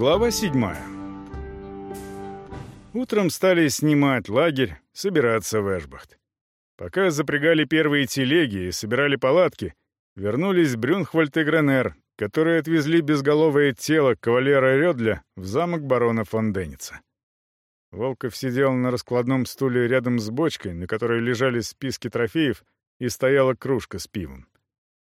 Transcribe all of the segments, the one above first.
Глава седьмая. Утром стали снимать лагерь, собираться в Эшбахт. Пока запрягали первые телеги и собирали палатки, вернулись Брюнхвальд и Гренер, которые отвезли безголовое тело кавалера Рёдля в замок барона фон Денница. Волков сидел на раскладном стуле рядом с бочкой, на которой лежали списки трофеев, и стояла кружка с пивом.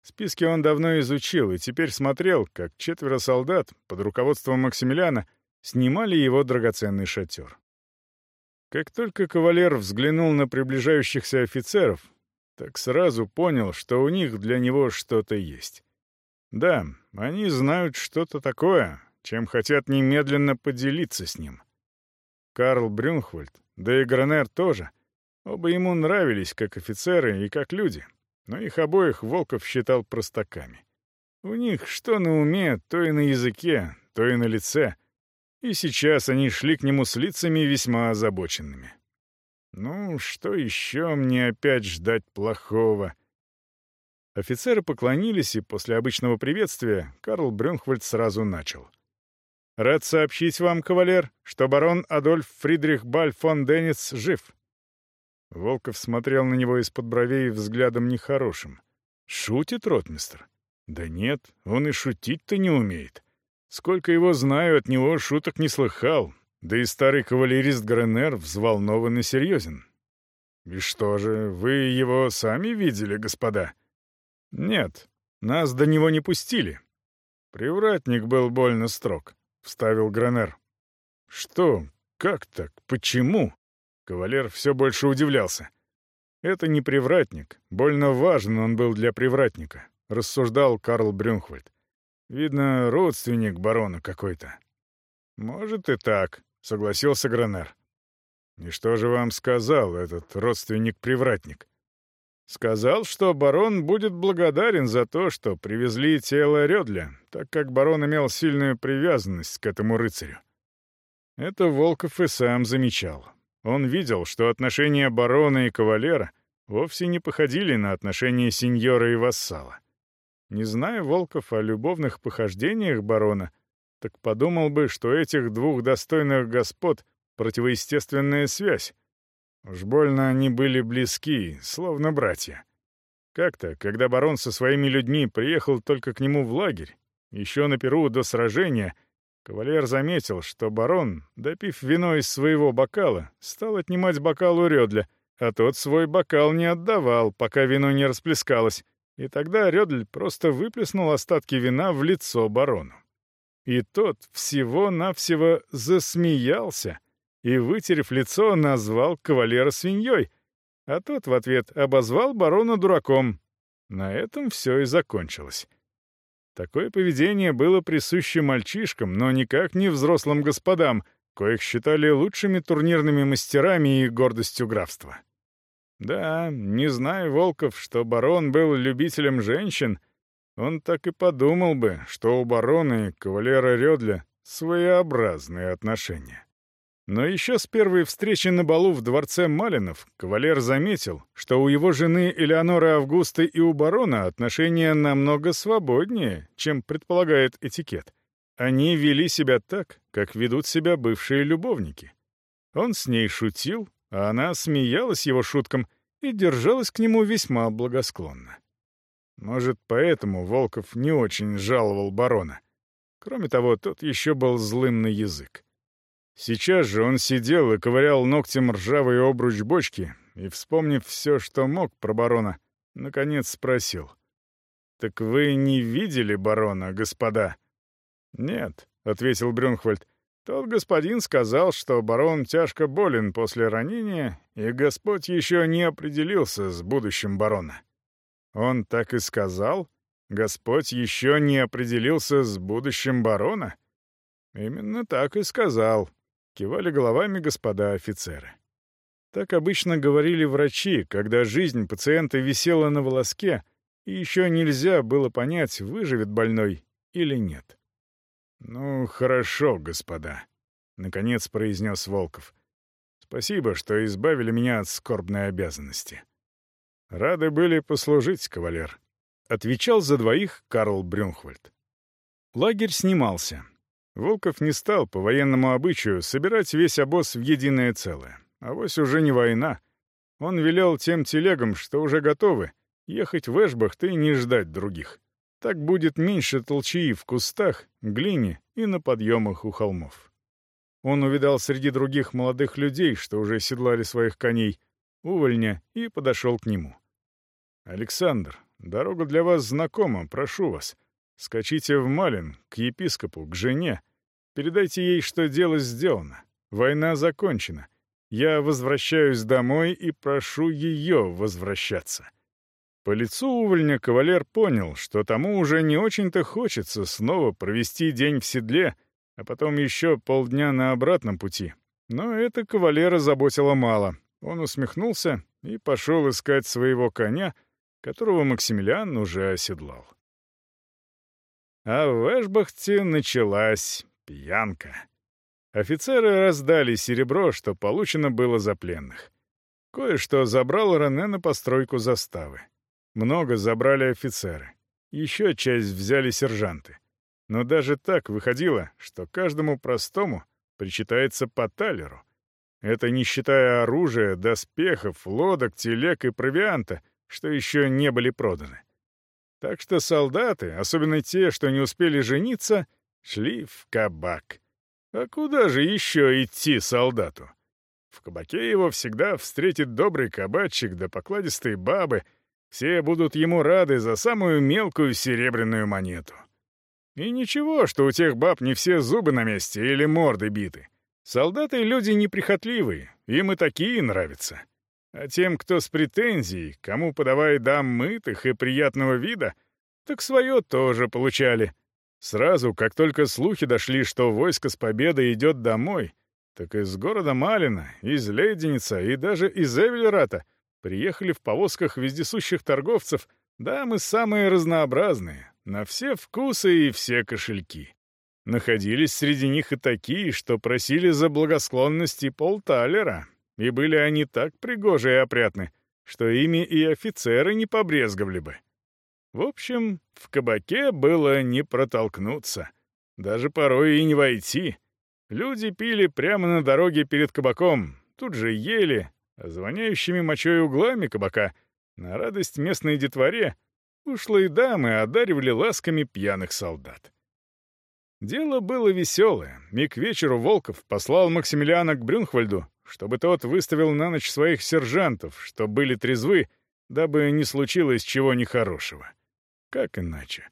Списки он давно изучил и теперь смотрел, как четверо солдат под руководством Максимилиана снимали его драгоценный шатер. Как только кавалер взглянул на приближающихся офицеров, так сразу понял, что у них для него что-то есть. Да, они знают что-то такое, чем хотят немедленно поделиться с ним. Карл Брюнхвальд, да и Гранер тоже, оба ему нравились как офицеры и как люди — но их обоих Волков считал простаками. У них что на уме, то и на языке, то и на лице. И сейчас они шли к нему с лицами весьма озабоченными. Ну, что еще мне опять ждать плохого? Офицеры поклонились, и после обычного приветствия Карл Брюнхвальд сразу начал. «Рад сообщить вам, кавалер, что барон Адольф Фридрих Баль фон Денниц жив. Волков смотрел на него из-под бровей взглядом нехорошим. «Шутит ротмистр?» «Да нет, он и шутить-то не умеет. Сколько его знаю, от него шуток не слыхал, да и старый кавалерист Гренер взволнован и серьезен». «И что же, вы его сами видели, господа?» «Нет, нас до него не пустили». «Привратник был больно строг», — вставил Гренер. «Что? Как так? Почему?» Кавалер все больше удивлялся. «Это не привратник. Больно важен он был для привратника», — рассуждал Карл Брюнхвальд. «Видно, родственник барона какой-то». «Может и так», — согласился Гранер. «И что же вам сказал этот родственник-привратник?» «Сказал, что барон будет благодарен за то, что привезли тело Рёдля, так как барон имел сильную привязанность к этому рыцарю». Это Волков и сам замечал. Он видел, что отношения барона и кавалера вовсе не походили на отношения сеньора и вассала. Не зная Волков о любовных похождениях барона, так подумал бы, что этих двух достойных господ противоестественная связь. Уж больно они были близки, словно братья. Как-то, когда барон со своими людьми приехал только к нему в лагерь, еще на Перу до сражения — Кавалер заметил, что барон, допив вино из своего бокала, стал отнимать бокал у Рёдля, а тот свой бокал не отдавал, пока вино не расплескалось, и тогда Рёдль просто выплеснул остатки вина в лицо барону. И тот всего-навсего засмеялся и, вытерев лицо, назвал кавалера свиньей, а тот в ответ обозвал барона дураком. На этом все и закончилось. Такое поведение было присуще мальчишкам, но никак не взрослым господам, коих считали лучшими турнирными мастерами и гордостью графства. Да, не зная Волков, что барон был любителем женщин, он так и подумал бы, что у барона и кавалера Рёдля своеобразные отношения. Но еще с первой встречи на балу в дворце Малинов кавалер заметил, что у его жены Элеоноры Августы и у барона отношения намного свободнее, чем предполагает этикет. Они вели себя так, как ведут себя бывшие любовники. Он с ней шутил, а она смеялась его шуткам и держалась к нему весьма благосклонно. Может, поэтому Волков не очень жаловал барона. Кроме того, тот еще был злым на язык. Сейчас же он сидел и ковырял ногтем ржавый обруч бочки и, вспомнив все, что мог про барона, наконец спросил. «Так вы не видели барона, господа?» «Нет», — ответил Брюнхвальд. «Тот господин сказал, что барон тяжко болен после ранения, и Господь еще не определился с будущим барона». «Он так и сказал? Господь еще не определился с будущим барона?» «Именно так и сказал», Кивали головами господа офицеры. Так обычно говорили врачи, когда жизнь пациента висела на волоске, и еще нельзя было понять, выживет больной или нет. «Ну, хорошо, господа», — наконец произнес Волков. «Спасибо, что избавили меня от скорбной обязанности». «Рады были послужить, кавалер», — отвечал за двоих Карл Брюнхвальд. Лагерь снимался. Волков не стал по военному обычаю собирать весь обоз в единое целое. А вось уже не война. Он велел тем телегам, что уже готовы, ехать в Эшбахт и не ждать других. Так будет меньше толчии в кустах, глине и на подъемах у холмов. Он увидал среди других молодых людей, что уже седлали своих коней, увольня, и подошел к нему. «Александр, дорога для вас знакома, прошу вас. Скачите в Малин, к епископу, к жене. Передайте ей, что дело сделано. Война закончена. Я возвращаюсь домой и прошу ее возвращаться». По лицу увольня кавалер понял, что тому уже не очень-то хочется снова провести день в седле, а потом еще полдня на обратном пути. Но это кавалера заботило мало. Он усмехнулся и пошел искать своего коня, которого Максимилиан уже оседлал. А в Эшбахте началась пьянка. Офицеры раздали серебро, что получено было за пленных. Кое-что забрал Рене на постройку заставы. Много забрали офицеры. Еще часть взяли сержанты. Но даже так выходило, что каждому простому причитается по талеру. Это не считая оружия, доспехов, лодок, телег и провианта, что еще не были проданы. Так что солдаты, особенно те, что не успели жениться, шли в кабак. А куда же еще идти солдату? В кабаке его всегда встретит добрый кабачик да покладистые бабы — все будут ему рады за самую мелкую серебряную монету. И ничего, что у тех баб не все зубы на месте или морды биты. Солдаты — люди неприхотливые, им и такие нравятся. А тем, кто с претензией, кому подавай дам мытых и приятного вида, так свое тоже получали. Сразу, как только слухи дошли, что войско с победой идет домой, так из города Малина, из Леденица и даже из Эвельрата Приехали в повозках вездесущих торговцев, дамы самые разнообразные, на все вкусы и все кошельки. Находились среди них и такие, что просили за благосклонности полталера, и были они так пригожи и опрятны, что ими и офицеры не побрезговали бы. В общем, в кабаке было не протолкнуться, даже порой и не войти. Люди пили прямо на дороге перед кабаком, тут же ели, звоняющими мочой углами кабака, на радость местной детворе, ушлые дамы одаривали ласками пьяных солдат. Дело было веселое, и к вечеру Волков послал Максимилиана к Брюнхвальду, чтобы тот выставил на ночь своих сержантов, что были трезвы, дабы не случилось чего нехорошего. Как иначе?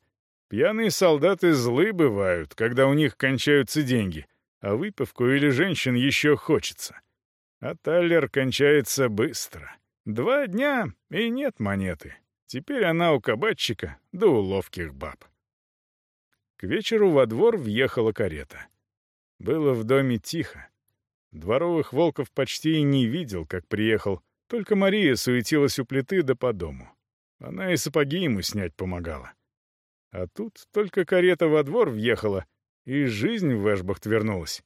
Пьяные солдаты злы бывают, когда у них кончаются деньги, а выпивку или женщин еще хочется. А таллер кончается быстро. Два дня, и нет монеты. Теперь она у кабачика, да у ловких баб. К вечеру во двор въехала карета. Было в доме тихо. Дворовых волков почти и не видел, как приехал. Только Мария суетилась у плиты да по дому. Она и сапоги ему снять помогала. А тут только карета во двор въехала, и жизнь в Эшбахт вернулась.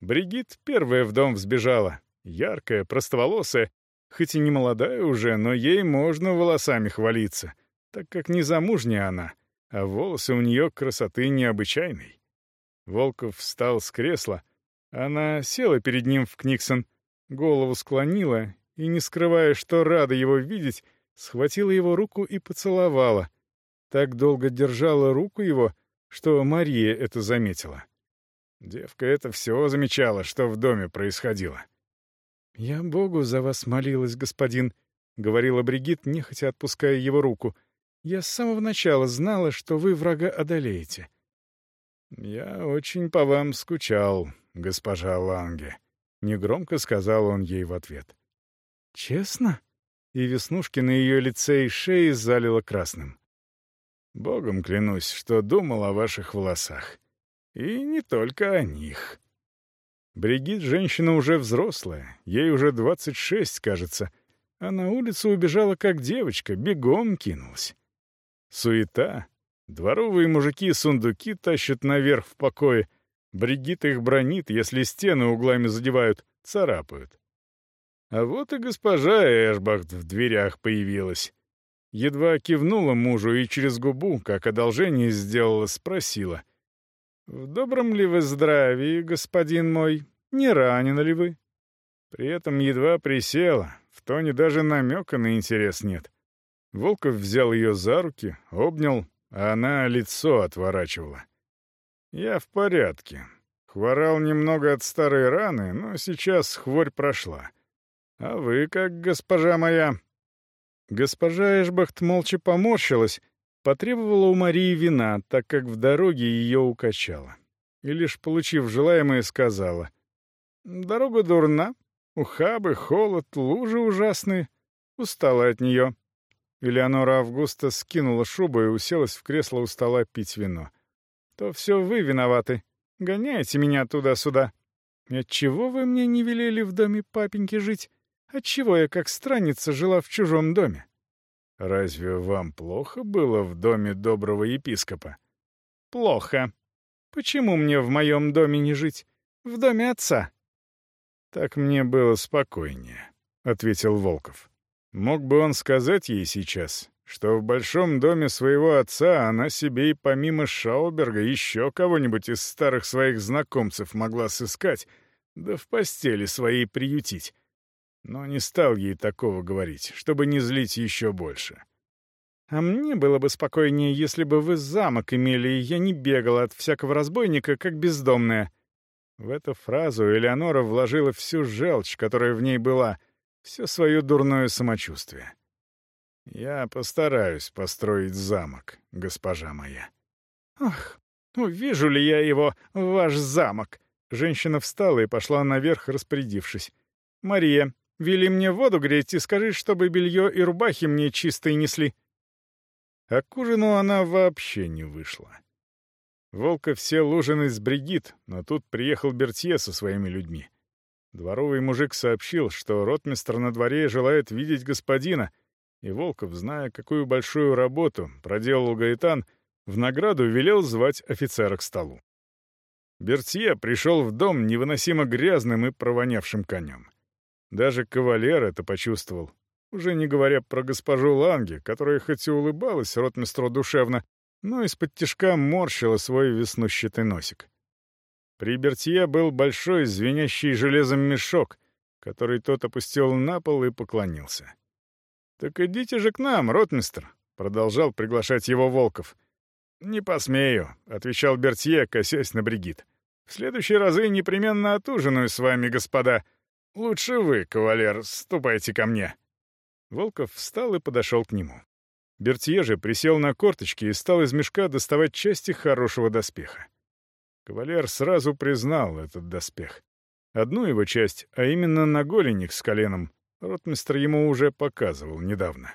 Бригит первая в дом взбежала, Яркая, простоволосая, хоть и не молодая уже, но ей можно волосами хвалиться, так как не замужняя она, а волосы у нее красоты необычайной. Волков встал с кресла, она села перед ним в Книксон, голову склонила и, не скрывая, что рада его видеть, схватила его руку и поцеловала. Так долго держала руку его, что Мария это заметила. Девка это все замечала, что в доме происходило. «Я Богу за вас молилась, господин», — говорила Бригит, нехотя отпуская его руку. «Я с самого начала знала, что вы врага одолеете». «Я очень по вам скучал, госпожа Ланге», — негромко сказал он ей в ответ. «Честно?» И веснушки на ее лице и шее залило красным. «Богом клянусь, что думал о ваших волосах. И не только о них». Бригит — женщина уже взрослая, ей уже 26, кажется, а на улицу убежала как девочка, бегом кинулась. Суета. Дворовые мужики сундуки тащат наверх в покое. Бригит их бронит, если стены углами задевают, царапают. А вот и госпожа Эшбахт в дверях появилась. Едва кивнула мужу и через губу, как одолжение сделала, спросила. «В добром ли вы здравии, господин мой? Не ранены ли вы?» При этом едва присела, в тоне даже намека на интерес нет. Волков взял ее за руки, обнял, а она лицо отворачивала. «Я в порядке. Хворал немного от старой раны, но сейчас хворь прошла. А вы как, госпожа моя?» Госпожа Эшбахт молча поморщилась, потребовала у Марии вина, так как в дороге ее укачало. И лишь получив желаемое, сказала. «Дорога дурна, ухабы, холод, лужи ужасные. Устала от нее. Элеонора Августа скинула шубу и уселась в кресло у стола пить вино. «То все вы виноваты. Гоняете меня туда-сюда. Отчего вы мне не велели в доме папеньки жить? Отчего я, как странница, жила в чужом доме?» «Разве вам плохо было в доме доброго епископа?» «Плохо. Почему мне в моем доме не жить? В доме отца?» «Так мне было спокойнее», — ответил Волков. Мог бы он сказать ей сейчас, что в большом доме своего отца она себе и помимо Шауберга еще кого-нибудь из старых своих знакомцев могла сыскать, да в постели своей приютить. Но не стал ей такого говорить, чтобы не злить еще больше. «А мне было бы спокойнее, если бы вы замок имели, и я не бегала от всякого разбойника, как бездомная». В эту фразу Элеонора вложила всю желчь, которая в ней была — все свое дурное самочувствие. Я постараюсь построить замок, госпожа моя. Ах, увижу ли я его, ваш замок? Женщина встала и пошла наверх, распорядившись. «Мария, вели мне воду греть и скажи, чтобы белье и рубахи мне чистые несли». А к ужину она вообще не вышла. Волков сел ужинать с Бригит, но тут приехал Бертье со своими людьми. Дворовый мужик сообщил, что ротмистр на дворе желает видеть господина, и Волков, зная, какую большую работу проделал Гаэтан, в награду велел звать офицера к столу. Бертье пришел в дом невыносимо грязным и провонявшим конем. Даже кавалер это почувствовал, уже не говоря про госпожу Ланге, которая хоть и улыбалась ротмистру душевно, но из-под тишка морщила свой веснущатый носик. При Бертье был большой, звенящий железом мешок, который тот опустил на пол и поклонился. «Так идите же к нам, ротмистр», — продолжал приглашать его Волков. «Не посмею», — отвечал Бертье, косясь на Бригит. «В следующие разы непременно отужинаю с вами, господа. Лучше вы, кавалер, ступайте ко мне». Волков встал и подошел к нему. Бертье же присел на корточки и стал из мешка доставать части хорошего доспеха. Кавалер сразу признал этот доспех. Одну его часть, а именно наголенник с коленом, ротмистр ему уже показывал недавно.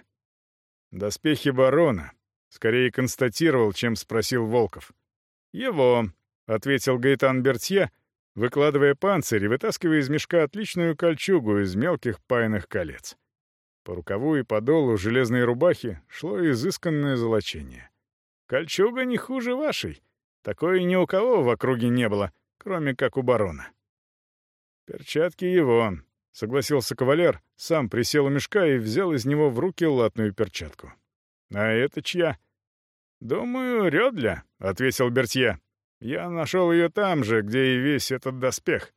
«Доспехи барона», — скорее констатировал, чем спросил Волков. «Его», — ответил Гаэтан Бертье, выкладывая панцирь и вытаскивая из мешка отличную кольчугу из мелких пайных колец. По рукаву и по долу железной рубахи шло изысканное золочение. «Кольчуга не хуже вашей», Такой ни у кого в округе не было, кроме как у барона. «Перчатки его», — согласился кавалер, сам присел у мешка и взял из него в руки латную перчатку. «А это чья?» «Думаю, Рёдля», — ответил Бертье. «Я нашел ее там же, где и весь этот доспех.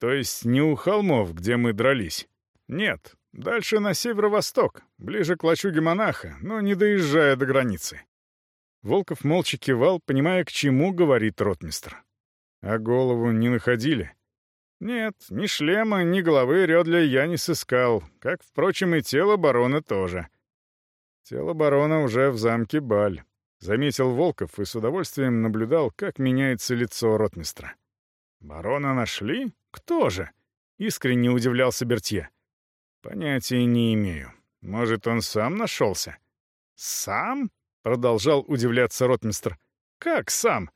То есть не у холмов, где мы дрались. Нет, дальше на северо-восток, ближе к лачуге монаха, но не доезжая до границы. Волков молча кивал, понимая, к чему говорит ротмистр. А голову не находили? Нет, ни шлема, ни головы Рёдля я не сыскал, как, впрочем, и тело барона тоже. Тело барона уже в замке Баль. Заметил Волков и с удовольствием наблюдал, как меняется лицо ротмистра. «Барона нашли? Кто же?» — искренне удивлялся Бертье. «Понятия не имею. Может, он сам нашелся?» «Сам?» Продолжал удивляться ротмистр. «Как сам?»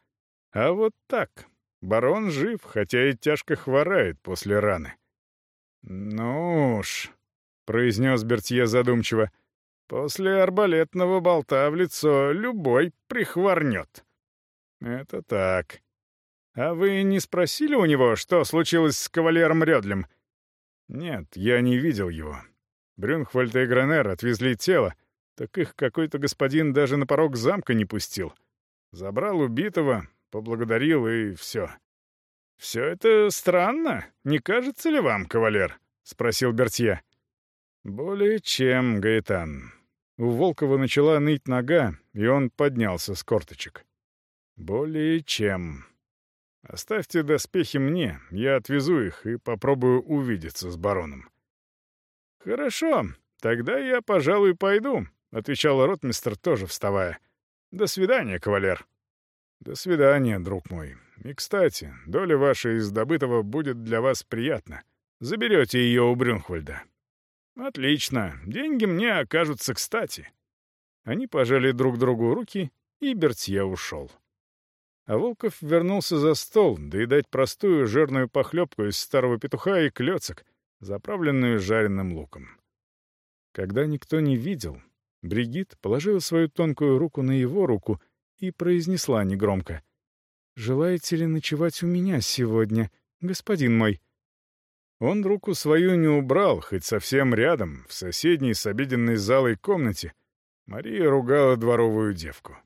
«А вот так. Барон жив, хотя и тяжко хворает после раны». «Ну уж», — произнес Бертье задумчиво, — «после арбалетного болта в лицо любой прихворнет». «Это так. А вы не спросили у него, что случилось с кавалером Рёдлем?» «Нет, я не видел его. Брюнхвальд и Гранер отвезли тело, так их какой-то господин даже на порог замка не пустил. Забрал убитого, поблагодарил и все. «Все это странно, не кажется ли вам, кавалер?» — спросил Бертье. «Более чем, Гаэтан». У Волкова начала ныть нога, и он поднялся с корточек. «Более чем. Оставьте доспехи мне, я отвезу их и попробую увидеться с бароном». «Хорошо, тогда я, пожалуй, пойду», — отвечал ротмистр, тоже вставая. «До свидания, кавалер». «До свидания, друг мой. И, кстати, доля ваша из добытого будет для вас приятна. Заберете ее у Брюнхвальда». «Отлично. Деньги мне окажутся кстати». Они пожали друг другу руки, и Бертье ушел. А Волков вернулся за стол доедать простую жирную похлебку из старого петуха и клёцок, заправленную жареным луком. Когда никто не видел, Бригит положила свою тонкую руку на его руку и произнесла негромко. «Желаете ли ночевать у меня сегодня, господин мой?» Он руку свою не убрал, хоть совсем рядом, в соседней с обеденной залой комнате, Мария ругала дворовую девку.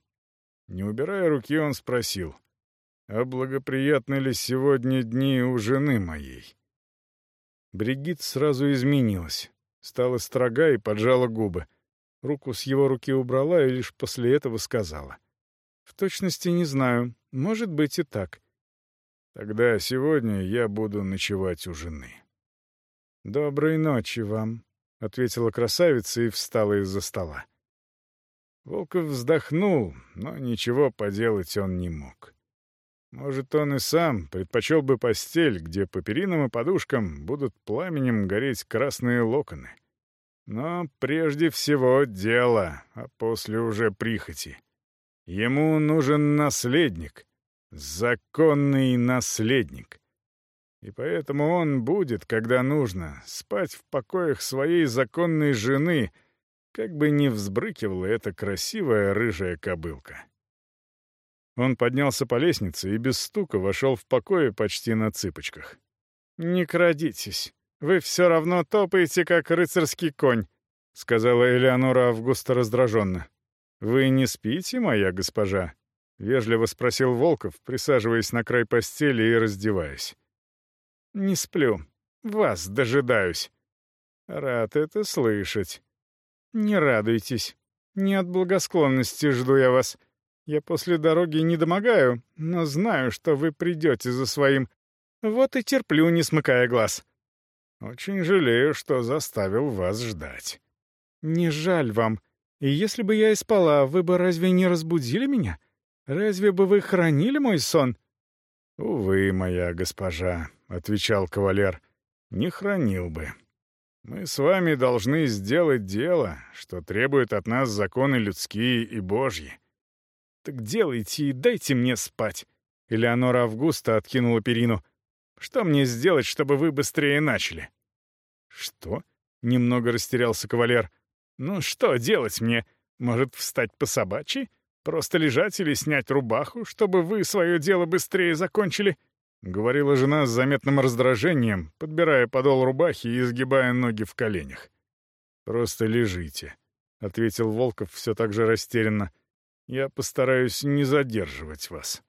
Не убирая руки, он спросил, «А благоприятны ли сегодня дни у жены моей?» Бригит сразу изменилась, стала строга и поджала губы. Руку с его руки убрала и лишь после этого сказала. «В точности не знаю. Может быть и так. Тогда сегодня я буду ночевать у жены». «Доброй ночи вам», — ответила красавица и встала из-за стола. Волков вздохнул, но ничего поделать он не мог. Может, он и сам предпочел бы постель, где по перинам и подушкам будут пламенем гореть красные локоны. Но прежде всего дело, а после уже прихоти. Ему нужен наследник, законный наследник. И поэтому он будет, когда нужно, спать в покоях своей законной жены, как бы ни взбрыкивала эта красивая рыжая кобылка. Он поднялся по лестнице и без стука вошел в покое почти на цыпочках. «Не крадитесь. Вы все равно топаете, как рыцарский конь», — сказала Элеонора Августа раздраженно. «Вы не спите, моя госпожа?» — вежливо спросил Волков, присаживаясь на край постели и раздеваясь. «Не сплю. Вас дожидаюсь». «Рад это слышать». «Не радуйтесь. Не от благосклонности жду я вас. Я после дороги не домогаю, но знаю, что вы придете за своим. Вот и терплю, не смыкая глаз». «Очень жалею, что заставил вас ждать». «Не жаль вам. И если бы я и спала, вы бы разве не разбудили меня? Разве бы вы хранили мой сон?» «Увы, моя госпожа», — отвечал кавалер, — «не хранил бы. Мы с вами должны сделать дело, что требует от нас законы людские и божьи. Так делайте и дайте мне спать. Элеонора Августа откинула перину. Что мне сделать, чтобы вы быстрее начали? Что? Немного растерялся кавалер. Ну что делать мне? Может, встать по собачьи? Просто лежать или снять рубаху, чтобы вы свое дело быстрее закончили? — говорила жена с заметным раздражением, подбирая подол рубахи и изгибая ноги в коленях. «Просто лежите», — ответил Волков все так же растерянно. «Я постараюсь не задерживать вас».